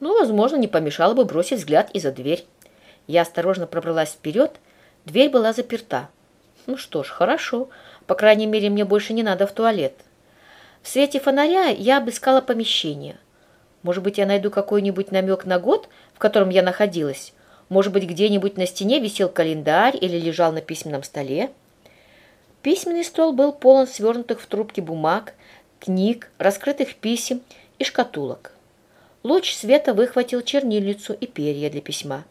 но, возможно, не помешало бы бросить взгляд и за дверь. Я осторожно пробралась вперед, дверь была заперта. Ну что ж, хорошо, по крайней мере, мне больше не надо в туалет. В свете фонаря я обыскала помещение. Может быть, я найду какой-нибудь намек на год, в котором я находилась? Может быть, где-нибудь на стене висел календарь или лежал на письменном столе? Письменный стол был полон свернутых в трубки бумаг, книг, раскрытых писем и шкатулок. Луч света выхватил чернильницу и перья для письма.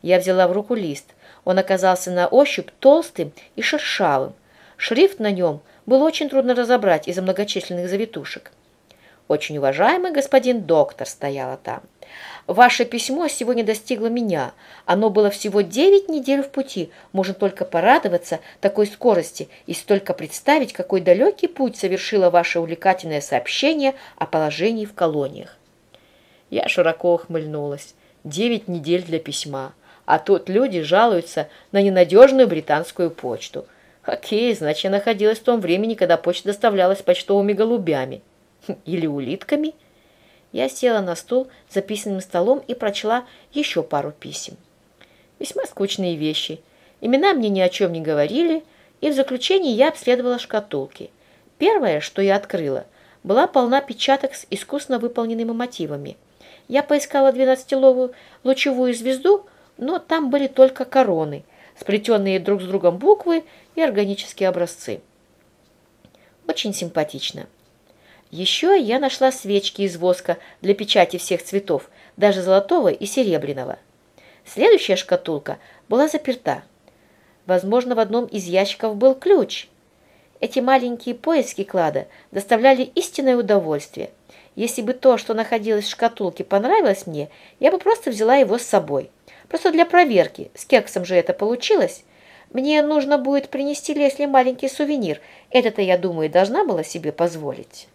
Я взяла в руку лист. Он оказался на ощупь толстым и шершавым. Шрифт на нем было очень трудно разобрать из-за многочисленных завитушек. «Очень уважаемый господин доктор» стояло там. «Ваше письмо сегодня достигло меня. Оно было всего девять недель в пути. Можно только порадоваться такой скорости и столько представить, какой далекий путь совершило ваше увлекательное сообщение о положении в колониях». Я широко ухмыльнулась. Девять недель для письма. А тут люди жалуются на ненадежную британскую почту. Окей, значит, я находилась в том времени, когда почта доставлялась почтовыми голубями. Или улитками? Я села на стул за письменным столом и прочла еще пару писем. Весьма скучные вещи. Имена мне ни о чем не говорили, и в заключении я обследовала шкатулки. Первое, что я открыла, была полна печаток с искусно выполненными мотивами. Я поискала двенадцатиловую лучевую звезду, но там были только короны, сплетенные друг с другом буквы и органические образцы. Очень симпатично. Еще я нашла свечки из воска для печати всех цветов, даже золотого и серебряного. Следующая шкатулка была заперта. Возможно, в одном из ящиков был ключ. Эти маленькие поиски клада доставляли истинное удовольствие. Если бы то, что находилось в шкатулке, понравилось мне, я бы просто взяла его с собой. Просто для проверки, с кексом же это получилось. Мне нужно будет принести Лесли маленький сувенир. Это-то, я думаю, должна была себе позволить».